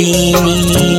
Sini